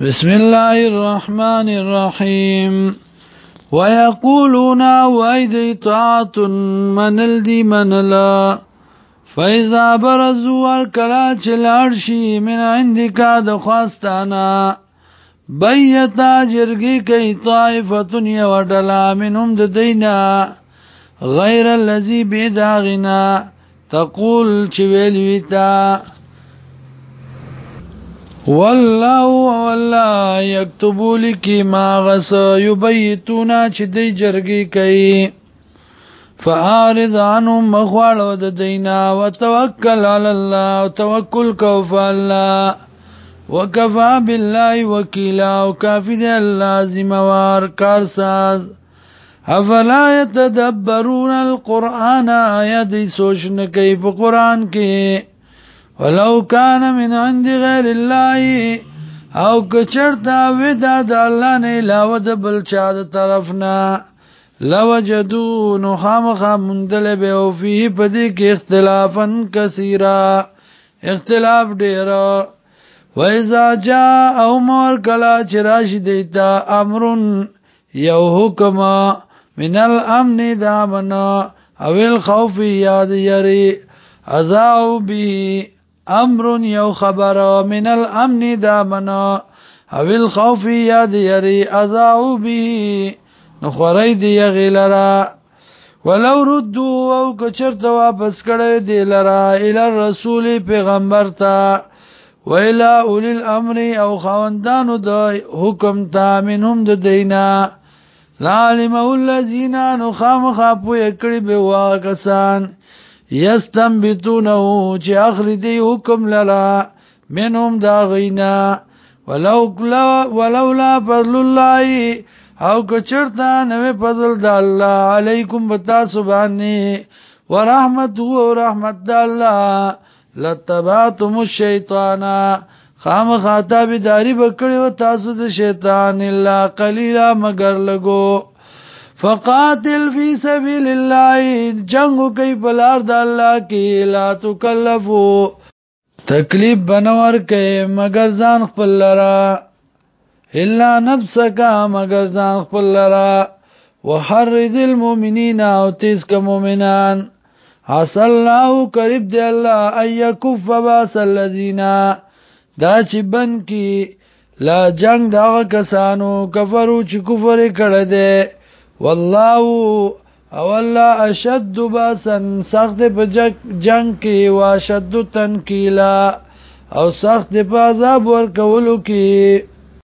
بسم الله الرحمن الرحيم ويقولون ويدي طاعت من الدي من لا فإذا برزوا الكلا چلارشي من عندك دخواستانا بيتا جرگي كي طائفة يودلا منهم ددينا غير الذي بداغنا تقول چويلويتا والله والله یكتب لکی ما غس یبیتونا چې دی جرګی کوي فاعرض عنهم مخوالو د دینا وتوکل علی الله توکل کو فالله وکفا بالله وکیلا او کافی دی الله زموار کارساز افلا يتدبرون القرآن آیا دی سوچ نه کوي په قرآن کې ولو کان من عند غیر الله او کچرتا ودا د الله نه علاوه د بل چا د طرف نه لوجدو نو خامخ مندل به او فيه پدې کې اختلافن کثیرا اختلاف ډېر و اذا جاء امر کلا چراش دیتا امرن یو حکم من الامن دامن او الخوف یاد یری ازاو به امر یو خبر من الامن دامنا او الخوف یاد یری ازاو به نو خوری دی غیلرا ولو ردو او کچرت واپس کړه دی لرا ال رسول پیغمبر تا ویلا اولی الامر او خواندانو د حکم تا منهم د دینا لعلمه الذین نخام خاپو یکړي به واکسان یستنبتونه چې اخلي دی حکم للا منهم دا غینا ولو ولولا فضل الله او کچرتا نو فضل د الله علیکم بتا سبحانه ورحمت هو رحمت د الله لتبعتم الشیطان خام خاطا بداری بکړی و تاسو د شیطان الا قلیلا مگر لګو فقاتل فی سبیل الله جنگ کوي بلار د الله کې لا تکلفو تکلیف بنور کې مگر ځان خپل لرا الا نفسك مگر ځان خپل لرا وحرز المؤمنین او تیز کا مؤمنان حس الله قریب دی الله ايكف باس الذين دا چې بن کې لا جنگ دا کسانو کفرو چې کفر کړه دي والله او الله اشد باسن سخت په جنگ کې واشد تنکیلا او سخت په عذاب ورکولو کې